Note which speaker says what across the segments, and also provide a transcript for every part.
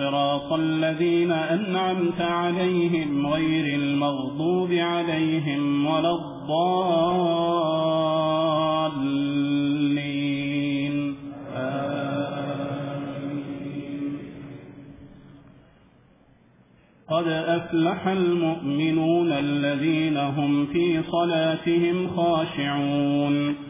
Speaker 1: صراط الذين أنعمت عليهم غير المغضوب عليهم ولا الضالين. قد أفلح المؤمنون الذين هم في صلاتهم خاشعون.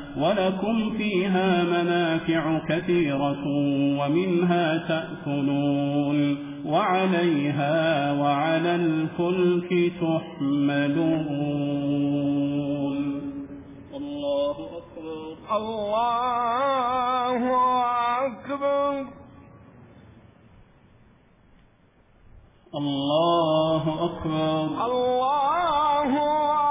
Speaker 1: ولكم فيها منافع كثيرة ومنها تأكلون وعليها وعلى الفلك تحملون الله أكبر
Speaker 2: الله أكبر
Speaker 1: الله أكبر
Speaker 2: الله أكبر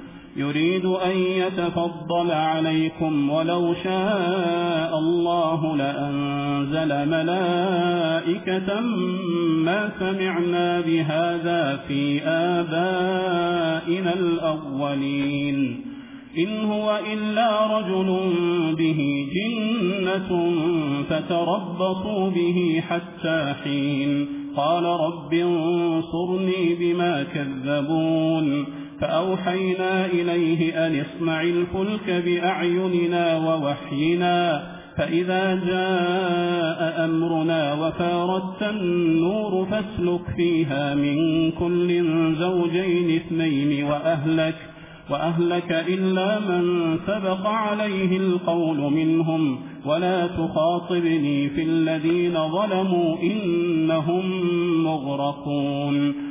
Speaker 1: يريد أن يتفضل عليكم ولو شاء الله لأنزل ملائكة ما سمعنا بهذا في آبائنا الأولين إن هو إلا رجل به جنة فتربطوا به حتى حين قال رب انصرني بما كذبون فأوحينا إليه أن اصنع الفلك بأعيننا ووحينا فإذا جاء أمرنا وفاردت النور فاسلك فيها من كل زوجين اثنين وأهلك وأهلك إلا من سبق عليه القول منهم ولا تخاطبني في الذين ظلموا إنهم مغرقون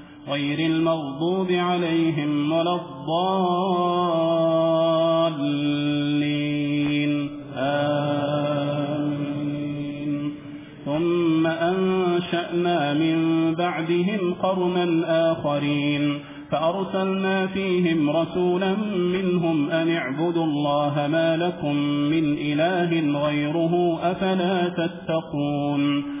Speaker 1: غير المغضوب عليهم ولا الضالين. آمين. ثم أنشأنا من بعدهم قرنا آخرين. فأرسلنا فيهم رسولا منهم أن اعبدوا الله ما لكم من إله غيره أفلا تتقون.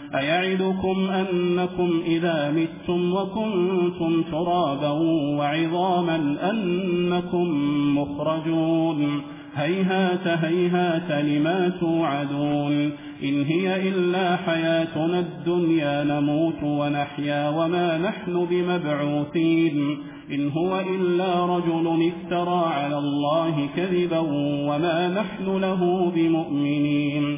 Speaker 1: أيعدكم أنكم إذا متم وكنتم ترابا وعظاما أنكم مخرجون هيهات هيهات لما توعدون إن هي إلا حياتنا الدنيا نموت ونحيا وما نحن بمبعوثين إن هو إلا رجل افترى على الله كذبا وما نحن له بمؤمنين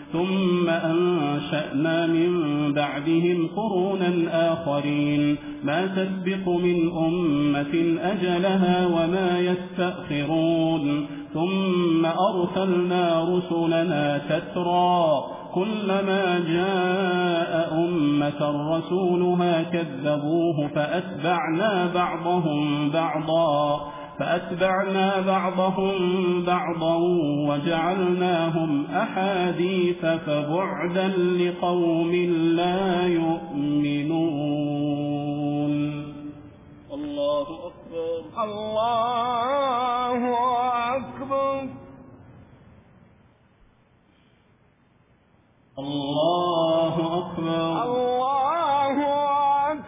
Speaker 1: ثم أنشأنا من بعدهم قرونا آخرين ما تسبق من أمة أجلها وما يستأخرون ثم أرسلنا رسلنا تترا كلما جاء أمة رسولها كذبوه فأتبعنا بعضهم بعضا فأتبعنا بعضهم بعضا وجعلناهم أحاديث فبعدا لقوم لا يؤمنون.
Speaker 2: الله أكبر. الله أكبر.
Speaker 1: الله أكبر.
Speaker 2: الله أكبر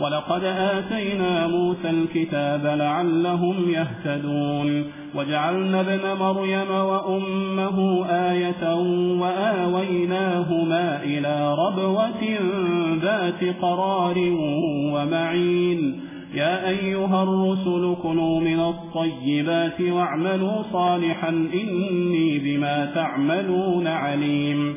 Speaker 1: ولقد آتينا موسى الكتاب لعلهم يهتدون وجعلنا ابن مريم وأمه آية وآويناهما إلى ربوة ذات قرار ومعين يا أيها الرسل كنوا من الطيبات واعملوا صالحا إني بما تعملون عليم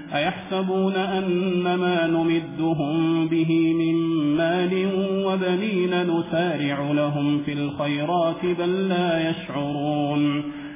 Speaker 1: أيحسبون أن ما نمدهم به من مال وبنين نسارع لهم في الخيرات بل لا يشعرون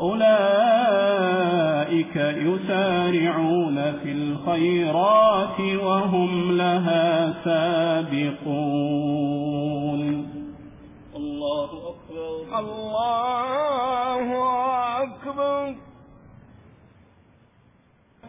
Speaker 1: أولئك يسارعون في الخيرات وهم لها سابقون.
Speaker 2: الله أكبر. الله أكبر.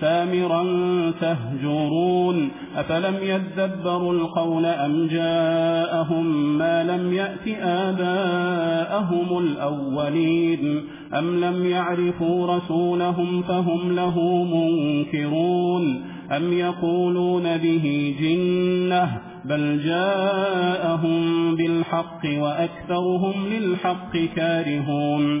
Speaker 1: سامرا تهجرون. أفلم يذبروا القول أم جاءهم ما لم يأت آباءهم الأولين؟ أم لم يعرفوا رسولهم فهم له منكرون؟ أم يقولون به جنة بل جاءهم بالحق وأكثرهم للحق كارهون؟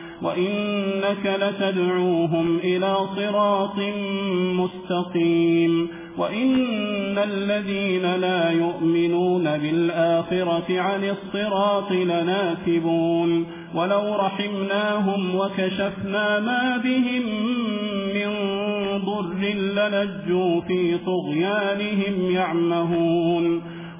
Speaker 1: وإنك لتدعوهم إلى صراط مستقيم وإن الذين لا يؤمنون بالآخرة عن الصراط لناكبون ولو رحمناهم وكشفنا ما بهم من ضر لنجوا في طغيانهم يعمهون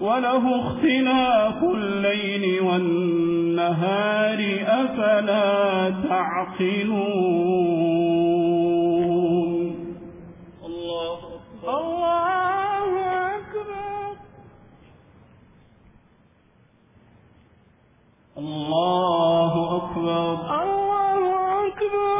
Speaker 1: وله اختلاف الليل والنهار أفلا تعقلون
Speaker 2: الله أكبر الله أكبر
Speaker 1: الله أكبر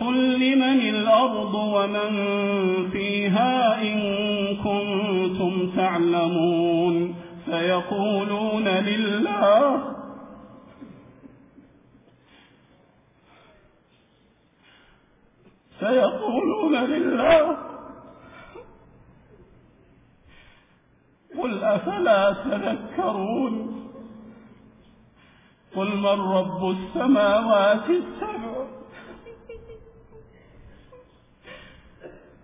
Speaker 1: قل لمن الأرض ومن فيها إن كنتم تعلمون سيقولون لله سيقولون لله قل أفلا تذكرون قل من رب السماوات السبع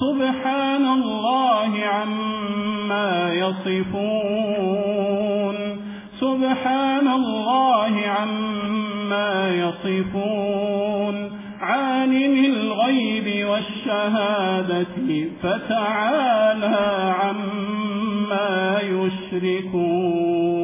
Speaker 1: سبحان الله عما يصفون سبحان الله عما يصفون عالم الغيب والشهادة فتعالى عما يشركون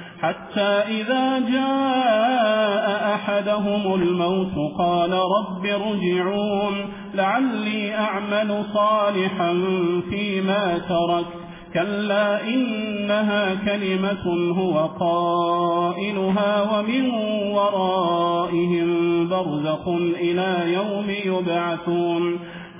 Speaker 1: حتى إذا جاء أحدهم الموت قال رب ارجعون لعلي أعمل صالحا فيما ترك كلا إنها كلمة هو قائلها ومن ورائهم برزق إلى يوم يبعثون.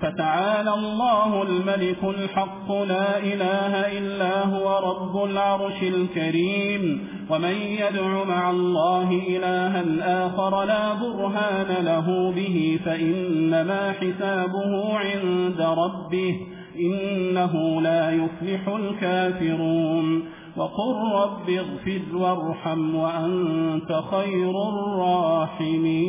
Speaker 1: فتعالى الله الملك الحق لا إله إلا هو رب العرش الكريم ومن يدع مع الله إلها آخر لا برهان له به فإنما حسابه عند ربه إنه لا يفلح الكافرون وقل رب اغفر وارحم وأنت خير الراحمين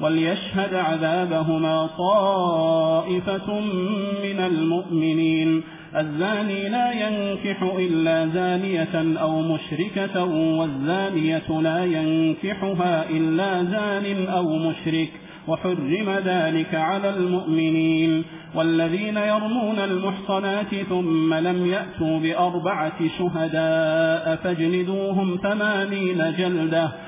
Speaker 1: وليشهد عذابهما طائفة من المؤمنين. الزاني لا ينكح إلا زانية أو مشركة والزانية لا ينكحها إلا زان أو مشرك. وحرم ذلك على المؤمنين. والذين يرمون المحصنات ثم لم يأتوا بأربعة شهداء فاجلدوهم ثمانين جلدة.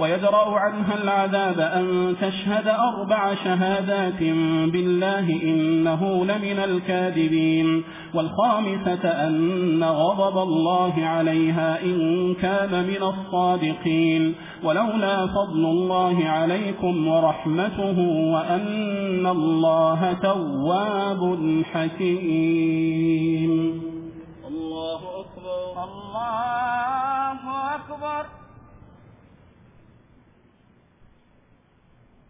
Speaker 1: ويدرأ عنها العذاب أن تشهد أربع شهادات بالله إنه لمن الكاذبين والخامسة أن غضب الله عليها إن كان من الصادقين ولولا فضل الله عليكم ورحمته وأن الله تواب حكيم.
Speaker 2: الله أكبر. الله أكبر.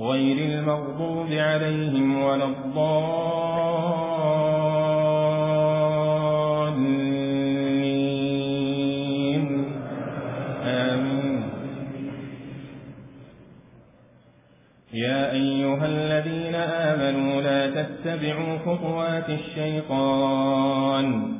Speaker 3: غير المغضوب عليهم ولا الضالين. آمين. يا أيها الذين آمنوا لا تتبعوا خطوات الشيطان.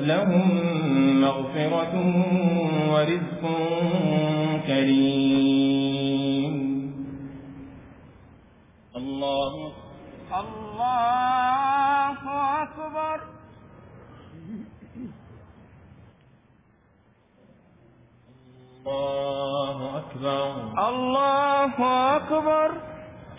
Speaker 3: لهم مغفرة ورزق كريم. الله
Speaker 2: الله أكبر.
Speaker 3: الله أكبر.
Speaker 2: الله أكبر.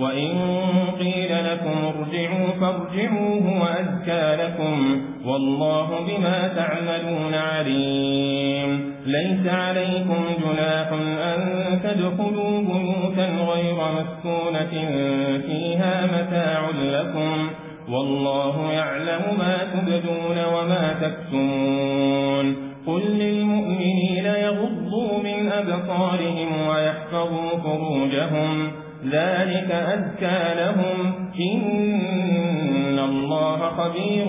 Speaker 3: وإن قيل لكم ارجعوا فارجعوا هو أَزْكَى لكم والله بما تعملون عليم ليس عليكم جناح أن تدخلوا بيوتا غير مسكونة فيها متاع لكم والله يعلم ما تبدون وما تكتمون قل للمؤمنين يغضوا من أبصارهم ويحفظوا فروجهم ذلك أذكى لهم إن الله خبير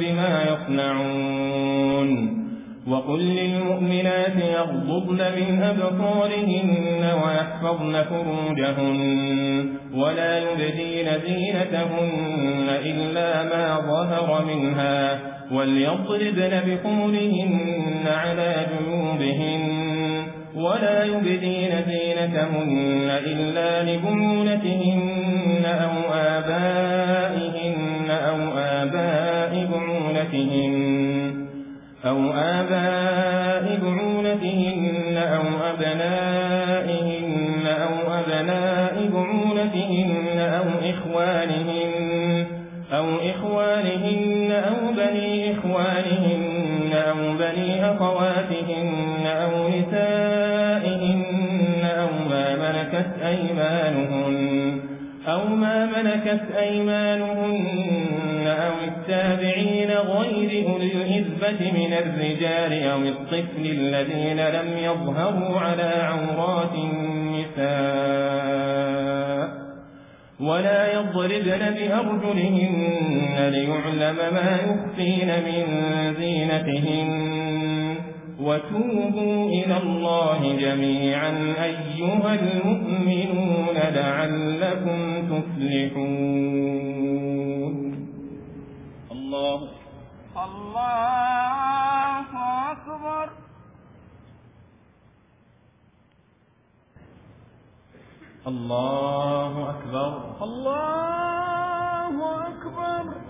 Speaker 3: بما يصنعون وقل للمؤمنات يغضضن من أبطارهن ويحفظن فروجهن ولا يبدين زينتهن إلا ما ظهر منها وليضربن بقولهن على جنوبهن ولا يبدين زينتهن إلا لبنونتهن أو آبائهن أو آباء بنونتهن أو آباء بنونتهن ملكت أيمانهن أو التابعين غير أولي الهزبة من الرجال أو الطفل الذين لم يظهروا على عورات النساء ولا يضربن بأرجلهن ليعلم ما يخفين من زينتهن وتوبوا إلى الله جميعا أيها المؤمنون لعلكم تفلحون.
Speaker 2: الله الله أكبر.
Speaker 3: الله أكبر.
Speaker 2: الله أكبر.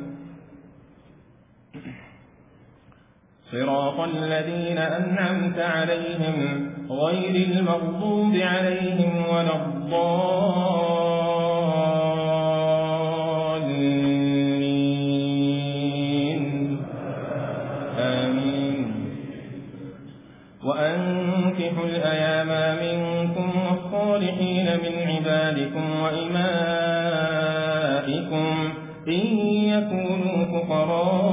Speaker 3: صراط الذين أنعمت عليهم غير المغضوب عليهم ولا الضالين. آمين. وأنكحوا الأيام منكم والصالحين من عبادكم وإمائكم إن يكونوا فقراء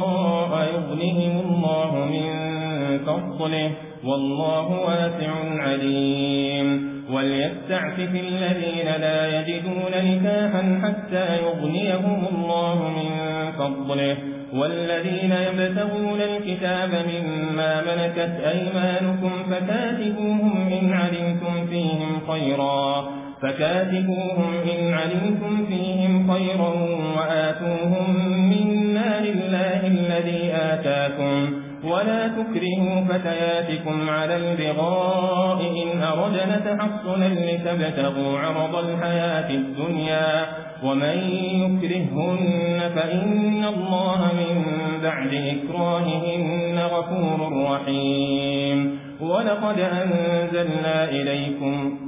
Speaker 3: ورسله والله واسع عليم. وليستعفف الذين لا يجدون نكاحا حتى يغنيهم الله من فضله. والذين يبتغون الكتاب مما ملكت أيمانكم فكاتبوهم إن علمتم فيهم خيرا. فكاتبوهم إن علمتم فيهم خيرا وآتوهم مما لله الذي آتاكم. ولا تكرهوا فتياتكم على البغاء إن أرجن تحصنا لتبتغوا عرض الحياة الدنيا ومن يكرهن فإن الله من بعد إكراههن غفور رحيم. ولقد أنزلنا إليكم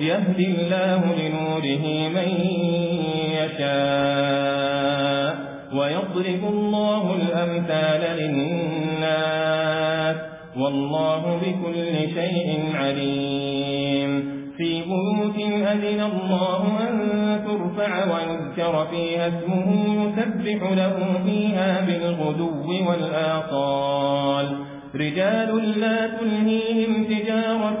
Speaker 3: يهدي الله لنوره من يشاء ويضرب الله الأمثال للناس والله بكل شيء عليم. في بيوت أذن الله أن ترفع ويذكر فيها اسمه يسبح له فيها بالغدو والآطال رجال لا تلهيهم تجارة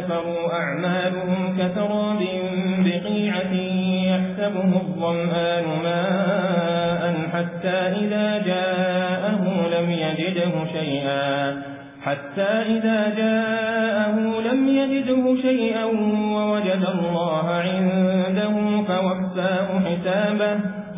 Speaker 3: كفروا أعمالهم كتراب بقيعة يحسبه الظمآن ماء حتى إذا جاءه لم يجده شيئا حتى إذا جاءه لم يجده شيئا ووجد الله عنده فوفاه حسابه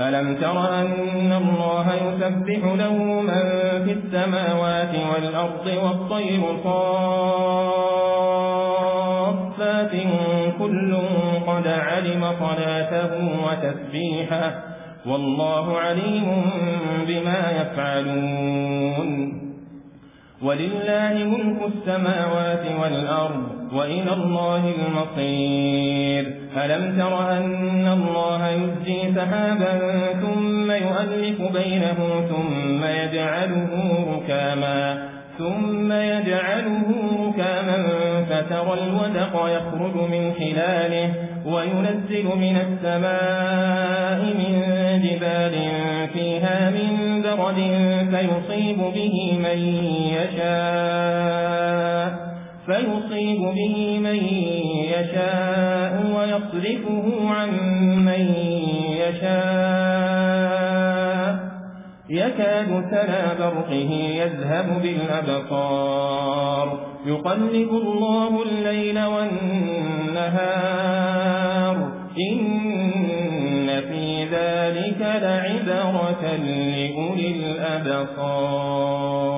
Speaker 3: ألم تر أن الله يسبح له من في السماوات والأرض والطير صافات كل قد علم صلاته وتسبيحه والله عليم بما يفعلون. ولله ملك السماوات والأرض وإلى الله المصير. ألم تر أن الله يزجي سحابا ثم يؤلف بينه ثم يجعله ركاما ثم يجعله ركاما فترى الودق يخرج من خلاله وينزل من السماء من جبال فيها من برد فيصيب به من يشاء فيصيب به من يشاء ويصرفه عن من يشاء. يكاد سنا برقه يذهب بالأبطار يقلب الله الليل والنهار. إن في ذلك لعبرة لأولي الأبطار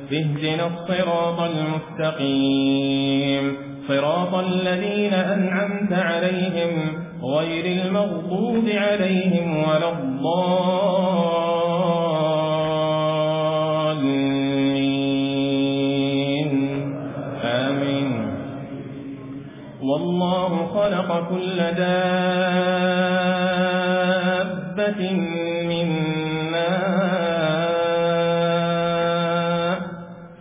Speaker 3: اهدنا الصراط المستقيم. صراط الذين أنعمت عليهم غير المغضوب عليهم ولا الضالين. آمين. والله خلق كل دابة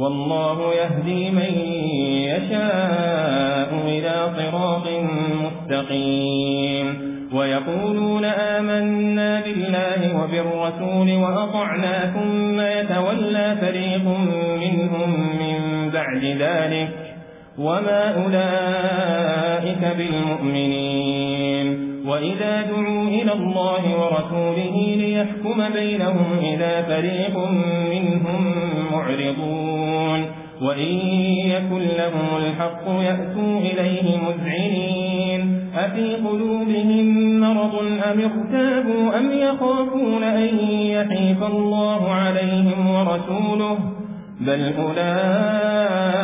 Speaker 3: والله يهدي من يشاء إلى صراط مستقيم. ويقولون آمنا بالله وبالرسول وأطعنا ثم يتولى فريق منهم من بعد ذلك وما أولئك بالمؤمنين. وإذا دعوا إلى الله ورسوله ليحكم بينهم إذا فريق منهم معرضون. وإن يكن لهم الحق يأتوا إليه مذعنين أفي قلوبهم مرض أم اغتابوا أم يخافون أن يحيف الله عليهم ورسوله بل أولئك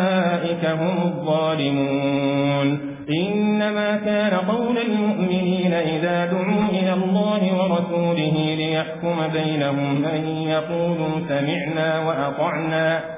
Speaker 3: هم الظالمون إنما كان قول المؤمنين إذا دعوا إلى الله ورسوله ليحكم بينهم أن يقولوا سمعنا وأطعنا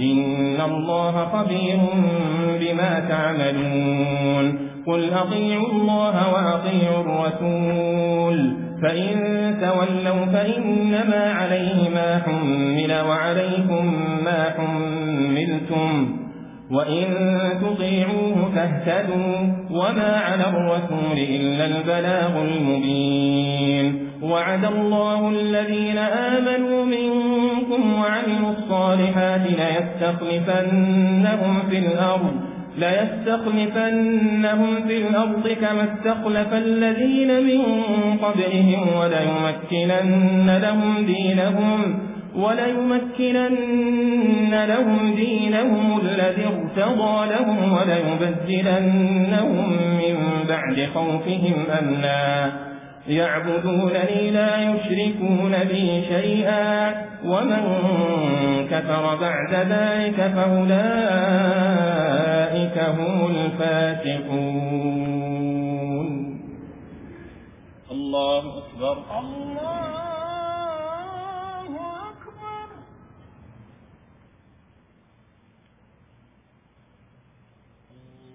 Speaker 3: إن الله خبير بما تعملون قل أطيعوا الله وأطيعوا الرسول فإن تولوا فإنما عليه ما حمل وعليكم ما حملتم وإن تطيعوه فاهتدوا وما على الرسول إلا البلاغ المبين وعد الله الذين آمنوا منكم وعملوا الصالحات ليستخلفنهم في الأرض ليستخلفنهم في الأرض كما استخلف الذين من قبلهم وليمكنن لهم دينهم وليمكنن لهم دينهم الذي ارتضى لهم وليبدلنهم من بعد خوفهم أمنا. يعبدونني لا يشركون بي شيئا ومن كفر بعد ذلك فأولئك هم الفاتحون
Speaker 1: الله أكبر.
Speaker 2: الله أكبر.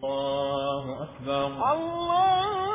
Speaker 3: الله أكبر.
Speaker 2: الله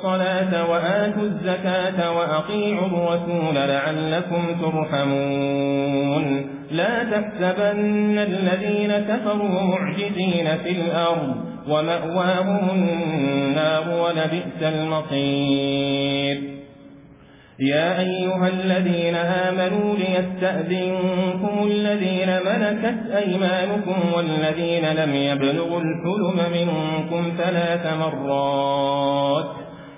Speaker 3: الصلاة وآتوا الزكاة وأطيعوا الرسول لعلكم ترحمون. لا تحسبن الذين كفروا معجزين في الأرض ومأواهم النار ولبئس المصير. يا أيها الذين آمنوا ليستأذنكم الذين ملكت أيمانكم والذين لم يبلغوا الحلم منكم ثلاث مرات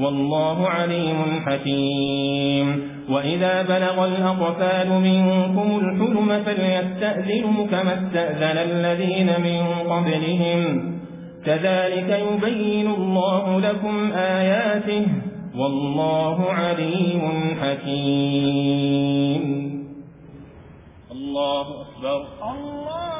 Speaker 3: والله عليم حكيم. وإذا بلغ الأطفال منكم الحلم فليستأذنوا كما استأذن الذين من قبلهم. كذلك يبين الله لكم آياته. والله عليم حكيم.
Speaker 1: الله أكبر.
Speaker 2: الله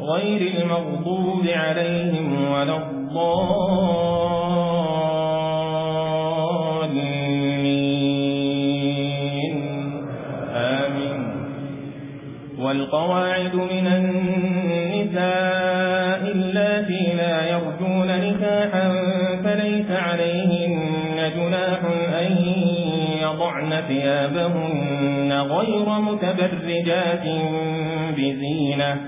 Speaker 3: غير المغضوب عليهم ولا الضالين. آمين. والقواعد من النساء التي لا يرجون نكاحا فليس عليهن جناح أن يضعن ثيابهن غير متبرجات بزينة.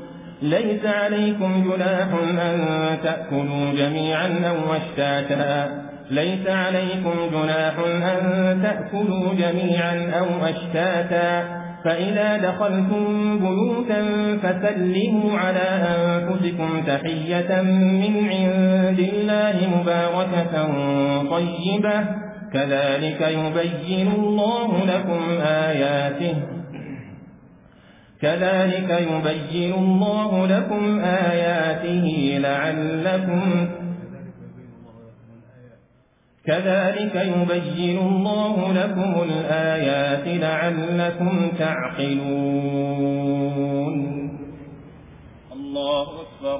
Speaker 3: ليس عليكم جناح أن تأكلوا جميعا أو أشتاتا ليس عليكم جناح أن تأكلوا جميعا أو أشتاتا فإذا دخلتم بيوتا فسلموا على أنفسكم تحية من عند الله مباركة طيبة. كذلك يبين الله لكم آياته. كذلك يبين الله لكم آياته لعلكم كذلك يبين الله لكم الآيات لعلكم تعقلون.
Speaker 1: الله أكبر.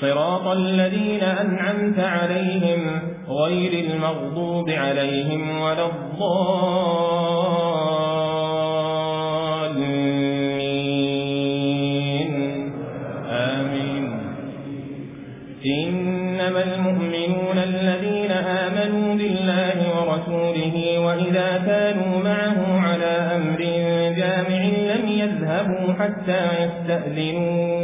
Speaker 3: صراط الذين أنعمت عليهم غير المغضوب عليهم ولا الضالين. آمين. إنما المؤمنون الذين آمنوا بالله ورسوله وإذا كانوا معه على أمر جامع لم يذهبوا حتى يستأذنون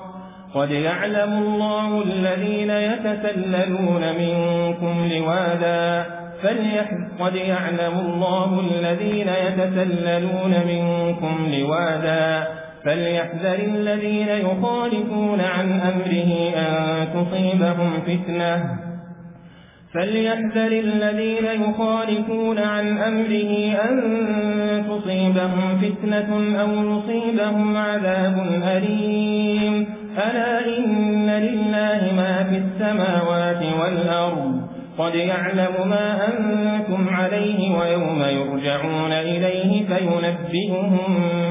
Speaker 3: قد يعلم الله الذين يتسللون منكم لوادا قد يعلم الله الذين يتسللون منكم لوادا فليحذر الذين يخالفون عن أمره أن تصيبهم فتنة فليحذر الذين يخالفون عن أمره أن تصيبهم فتنة أو يصيبهم عذاب أليم. ألا إن لله ما في السماوات والأرض قد يعلم ما أنتم عليه ويوم يرجعون إليه فينبئهم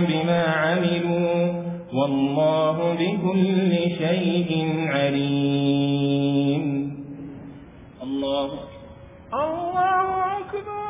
Speaker 3: بما عملوا والله بكل شيء عليم.
Speaker 1: الله
Speaker 2: الله أكبر.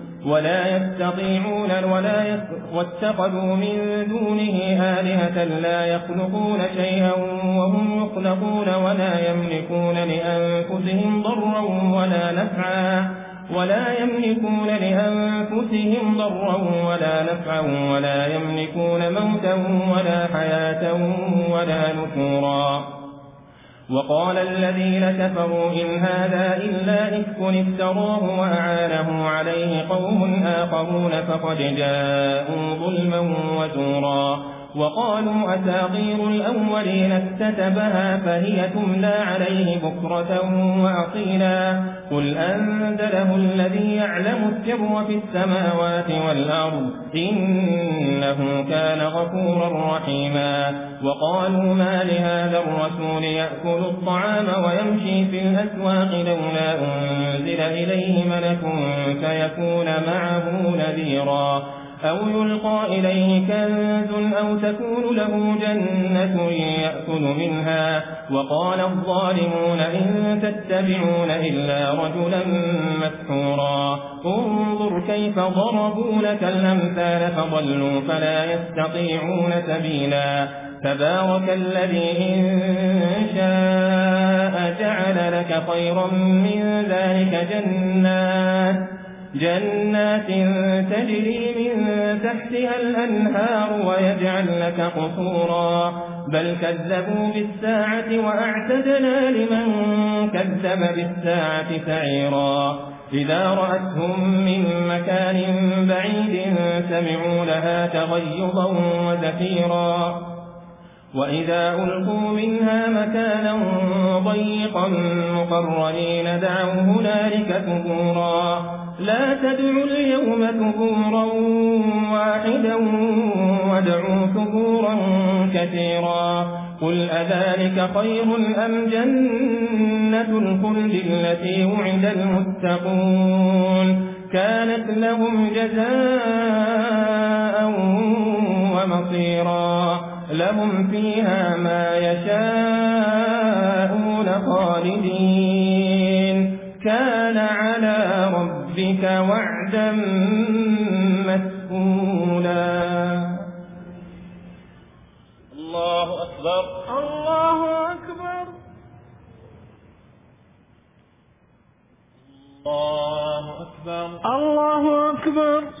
Speaker 3: ولا يستطيعون ولا يت... واتخذوا من دونه آلهة لا يخلقون شيئا وهم يخلقون ولا يملكون لأنفسهم ضرا ولا نفعا ولا يملكون لأنفسهم ضرا ولا نفعا ولا يملكون موتا ولا حياة ولا نفورا. وقال الذين كفروا إن هذا إلا إفك افتروه وأعانه عليه قوم آخرون فقد جاءوا ظلما وزورا وقالوا أساقير الأولين اكتتبها فهي تملى عليه بكرة وأصيلا. قل أنزله الذي يعلم السر في السماوات والأرض إنه كان غفورا رحيما. وقالوا ما لهذا الرسول يأكل الطعام ويمشي في الأسواق لولا أنزل إليه ملك فيكون معه نذيرا. أو يلقى إليه كنز أو تكون له جنة يأكل منها وقال الظالمون إن تتبعون إلا رجلا مسحورا. انظر كيف ضربوا لك الأمثال فضلوا فلا يستطيعون سبيلا. تبارك الذي إن شاء جعل لك خيرا من ذلك جنات جنات تجري من تحتها الأنهار ويجعل لك قصورا. بل كذبوا بالساعة وأعتدنا لمن كذب بالساعة سعيرا. إذا رأتهم من مكان بعيد سمعوا لها تغيظا وزفيرا. وإذا ألقوا منها مكانا ضيقا مقررين دعوا هنالك ثبورا. لا تدعوا اليوم ثبورا واحدا وادعوا ثبورا كثيرا قل أذلك خير أم جنة الخلج التي وعد المتقون كانت لهم جزاء ومصيرا لهم فيها ما يشاءون خالدين كان على رب ربك وعدا مسئولا.
Speaker 1: الله أكبر
Speaker 2: الله أكبر
Speaker 1: الله أكبر
Speaker 2: الله أكبر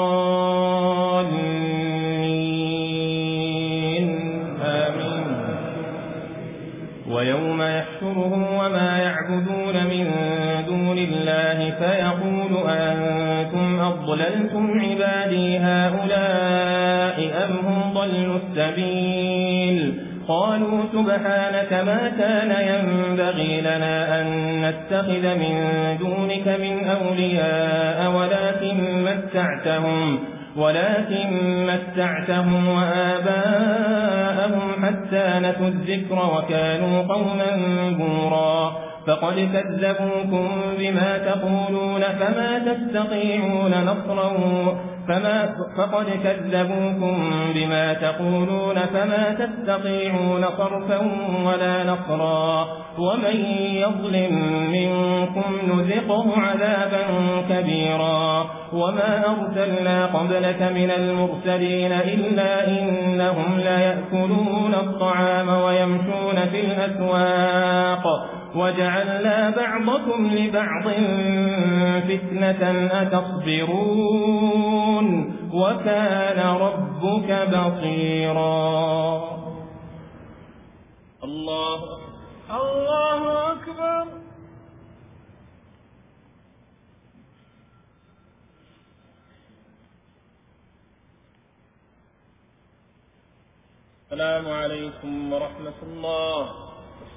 Speaker 3: تعبدون من دون الله فيقول أنتم أضللتم عبادي هؤلاء أم هم ضلوا السبيل قالوا سبحانك ما كان ينبغي لنا أن نتخذ من دونك من أولياء ولكن متعتهم ولكن متعتهم وآباءهم حتى نتوا الذكر وكانوا قوما بورا فقد كذبوكم بما تقولون فما تستطيعون نصرا فما فقد كذبوكم بما تقولون فما تستطيعون صرفا ولا نصرا ومن يظلم منكم نذقه عذابا كبيرا وما أرسلنا قبلك من المرسلين إلا إنهم لا يأكلون الطعام ويمشون في الأسواق وجعلنا بعضكم لبعض فتنة أتصبرون وكان ربك بصيرا. الله
Speaker 2: الله أكبر.
Speaker 3: السلام عليكم ورحمة الله.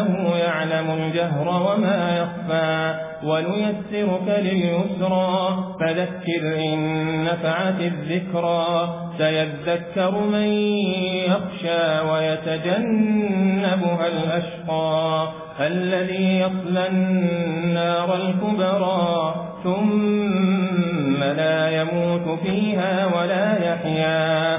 Speaker 3: إنه يعلم الجهر وما يخفى ونيسرك لليسرى فذكر إن نفعت الذكرى سيذكر من يخشى ويتجنبها الأشقى الذي يطلى النار الكبرى ثم لا يموت فيها ولا يحيا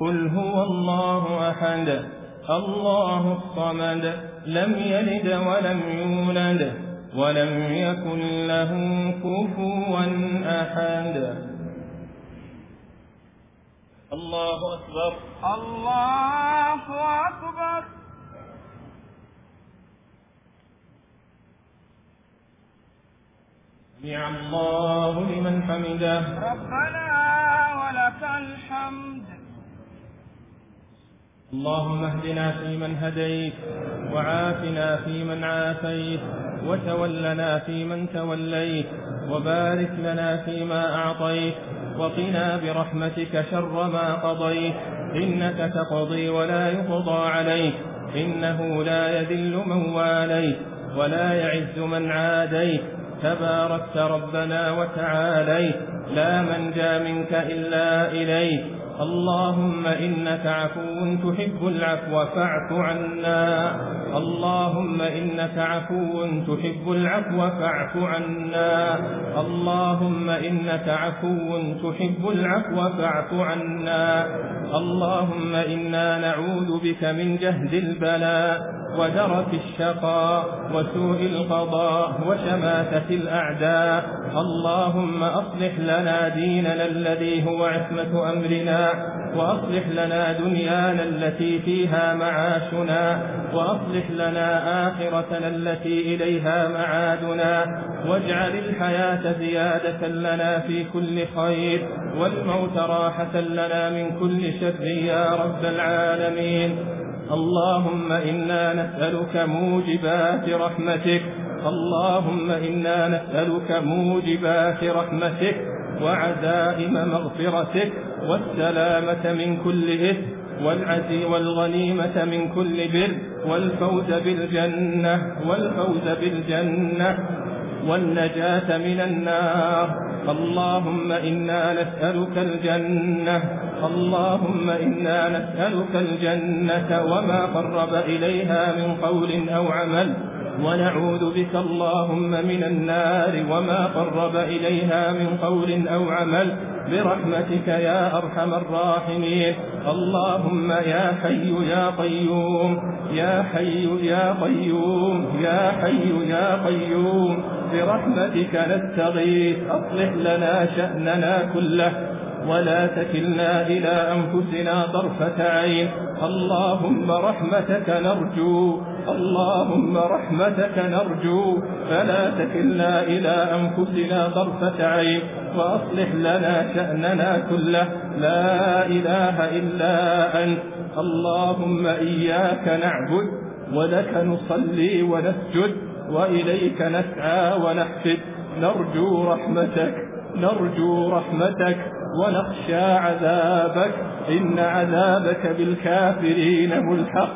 Speaker 3: قل هو الله أحد الله الصمد لم يلد ولم يولد ولم يكن له كفوا أحد. الله أكبر
Speaker 2: الله أكبر
Speaker 3: يا الله لمن حمده۔
Speaker 2: ربنا ولك الحمد۔
Speaker 3: اللهم اهدنا فيمن هديت وعافنا فيمن عافيت وتولنا فيمن توليت وبارك لنا فيما أعطيت وقنا برحمتك شر ما قضيت إنك تقضي ولا يقضى عليك إنه لا يذل من واليت ولا يعز من عاديت تباركت ربنا وتعاليت لا منجا منك إلا إليك اللهم إنك عفو تحب العفو فاعف عنا. اللهم إنك عفو تحب العفو فاعف عنا. اللهم إنك عفو تحب العفو فاعف عنا. اللهم إنا نعوذ بك من جهد البلاء. ودرك الشقاء وسوء القضاء وشماتة الأعداء اللهم أصلح لنا ديننا الذي هو عثمة أمرنا وأصلح لنا دنيانا التي فيها معاشنا وأصلح لنا آخرتنا التي إليها معادنا واجعل الحياة زيادة لنا في كل خير والموت راحة لنا من كل شر يا رب العالمين اللهم إنا نسألك موجبات رحمتك. اللهم إنا نسألك موجبات رحمتك وعزائم مغفرتك والسلامة من كل إثم والعزي والغنيمة من كل بر والفوز بالجنة والفوز بالجنة والنجاة من النار. اللهم إنا نسألك الجنة اللهم إنا نسألك الجنة وما قرب إليها من قول أو عمل ونعوذ بك اللهم من النار وما قرب إليها من قول أو عمل. برحمتك يا أرحم الراحمين. اللهم يا حي يا قيوم يا حي يا قيوم يا حي يا قيوم. برحمتك نستغيث أصلح لنا شأننا كله. ولا تكلنا إلى أنفسنا طرفة عين. اللهم رحمتك نرجو اللهم رحمتك نرجو. فلا تكلنا إلى أنفسنا طرفة عين. وأصلح لنا شأننا كله. لا إله إلا أنت. اللهم إياك نعبد ولك نصلي ونسجد وإليك نسعى ونحفد. نرجو رحمتك. نرجو رحمتك ونخشى عذابك إن عذابك بالكافرين ملحق.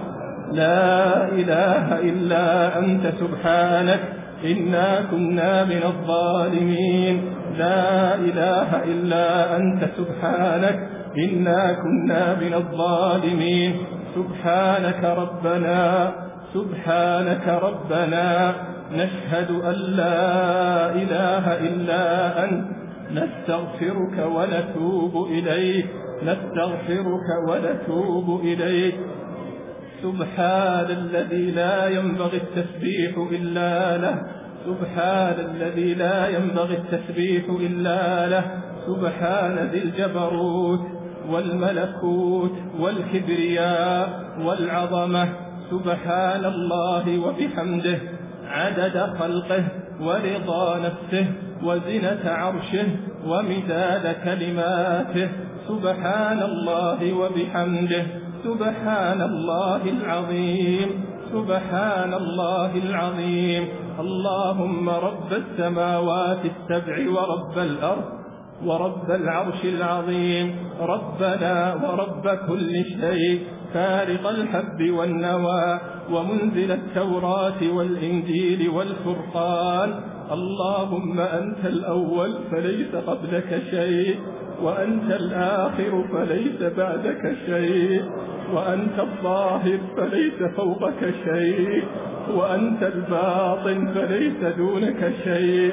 Speaker 3: لا إله إلا أنت سبحانك إنا كنا من الظالمين. لا إله إلا أنت سبحانك إنا كنا من الظالمين. سبحانك ربنا سبحانك ربنا نشهد أن لا إله إلا أنت. نستغفرك ونتوب إليك. نستغفرك ونتوب إليك. سبحان الذي لا ينبغي التسبيح إلا له. سبحان الذي لا ينبغي التسبيح إلا له. سبحان ذي الجبروت والملكوت والكبرياء والعظمة. سبحان الله وبحمده. عدد خلقه. ورضا نفسه وزنة عرشه ومداد كلماته. سبحان الله وبحمده. سبحان الله العظيم. سبحان الله العظيم. اللهم رب السماوات السبع ورب الأرض ورب العرش العظيم. ربنا ورب كل شيء. فارق الحب والنوى. ومنزل التوراة والإنجيل والفرقان. اللهم أنت الأول فليس قبلك شيء وأنت الآخر فليس بعدك شيء وأنت الظاهر فليس فوقك شيء وأنت الباطن فليس دونك شيء.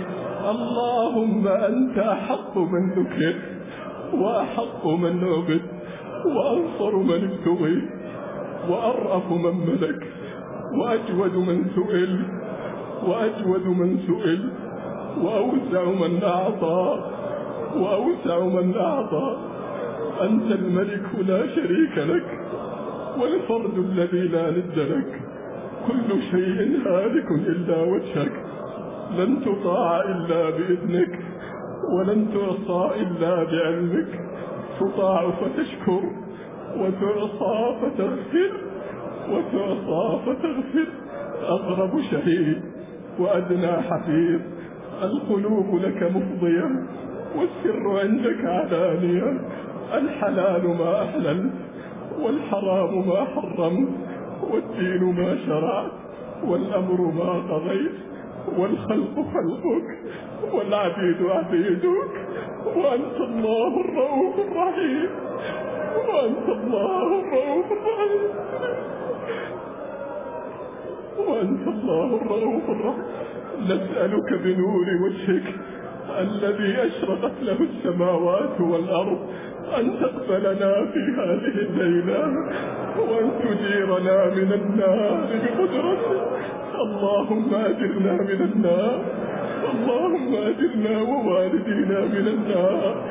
Speaker 3: اللهم أنت أحق من ذكر وأحق من عبد وأنصر من ابتغي وأرأف من ملك. وأجود من سئل وأجود من سئل وأوسع من أعطى وأوسع من أعطى. أنت الملك لا شريك لك والفرد الذي لا ند لك. كل شيء هالك إلا وجهك. لن تطاع إلا بإذنك ولن تعصى إلا بعلمك. تطاع فتشكر وتعصى فتغفر. وتعطى فتغفر أغرب شهيد وأدنى حفيظ القلوب لك مفضية والسر عندك علانية الحلال ما أحلل والحرام ما حرم والدين ما شرعت والأمر ما قضيت والخلق خلقك والعبيد عبيدك وأنت الله الرؤوف الرحيم وأنت الله الرؤوف الرحيم وأنت الله الرؤوف الرحيم نسألك بنور وجهك الذي أشرقت له السماوات والأرض أن تقبلنا في هذه الليلة وأن تجيرنا من النار بقدرتك. اللهم أجرنا من النار. اللهم أجرنا ووالدينا من النار.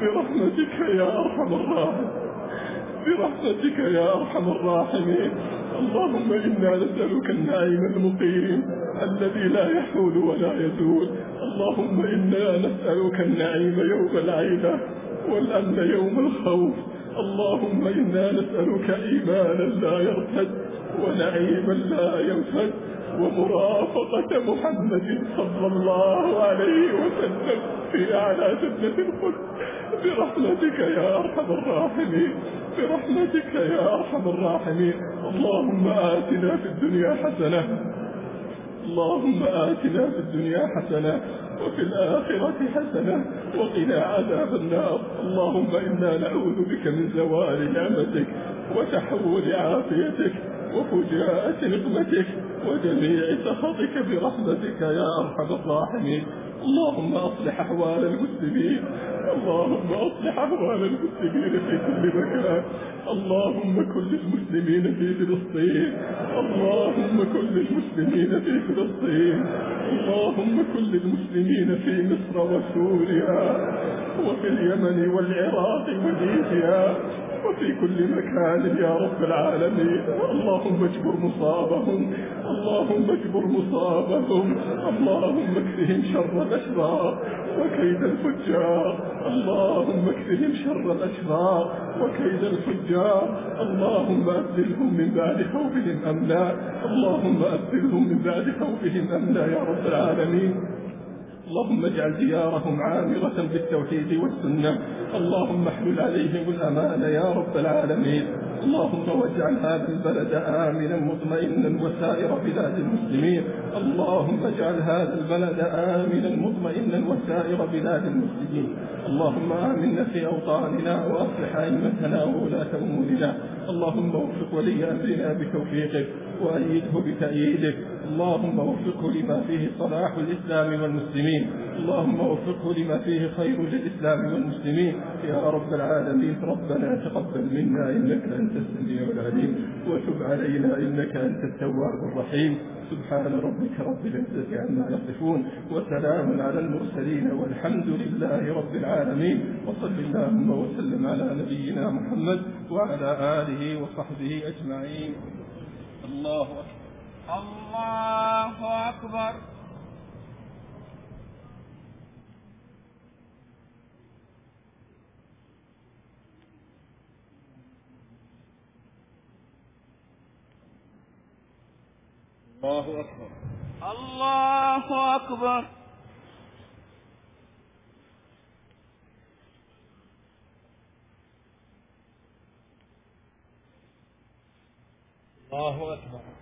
Speaker 3: برحمتك يا أرحم الراحمين. برحمتك يا أرحم الراحمين. اللهم إنا نسألك النعيم المقيم الذي لا يحول ولا يزول اللهم إنا نسألك النعيم يوم العيدة والأمن يوم الخوف. اللهم إنا نسألك إيمانا لا يرتد ونعيما لا ينفد ومرافقة محمد صلى الله عليه وسلم في أعلى جنة الخلق برحمتك يا أرحم الراحمين برحمتك يا أرحم الراحمين اللهم آتنا في الدنيا حسنة اللهم آتنا في الدنيا حسنة وفي الآخرة حسنة وقنا عذاب النار اللهم إنا نعوذ بك من زوال نعمتك وتحول عافيتك وفجاءة نقمتك وجميع سخطك برحمتك يا أرحم الراحمين. اللهم أصلح أحوال المسلمين. اللهم أصلح أحوال المسلمين في كل مكان. اللهم كل المسلمين في فلسطين. اللهم كل المسلمين في فلسطين. اللهم كل المسلمين في مصر وسوريا. وفي اليمن والعراق وليبيا وفي كل مكان يا رب العالمين. اللهم اجبر مصابهم. اللهم اكبر مصابهم. اللهم اكفهم شر الأشباء وكيد الفجار. اللهم اكفهم شر الأشباء وكيد الفجار. اللهم أبدلهم من بعد خوفهم لا؟ اللهم أبدلهم من بعد خوفهم لا يا رب العالمين. اللهم اجعل ديارهم عامرة بالتوحيد والسنة. اللهم احلل عليهم الأمان يا رب العالمين. اللهم واجعل هذا البلد آمنا مطمئنا وسائر بلاد المسلمين. اللهم اجعل هذا البلد آمنا مطمئنا وسائر بلاد المسلمين. اللهم آمنا في أوطاننا وأصلح أئمتنا وولاة أمورنا. اللهم وفق ولي أمرنا بتوفيقك وأيده بتأييدك. اللهم وفقه لما فيه صلاح الإسلام والمسلمين. اللهم وفقه لما فيه خير للإسلام والمسلمين. يا رب العالمين ربنا تقبل منا إنك أنت السميع العليم. وتب علينا إنك أنت التواب الرحيم. سبحان ربك رب العزة عما يصفون. وسلام على المرسلين والحمد لله رب العالمين. وصل اللهم وسلم على نبينا محمد وعلى آله وصحبه أجمعين. الله أكبر.
Speaker 2: الله أكبر
Speaker 3: الله أكبر
Speaker 2: الله أكبر
Speaker 3: اللہ اکبر